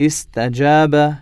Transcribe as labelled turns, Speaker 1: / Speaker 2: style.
Speaker 1: استجاب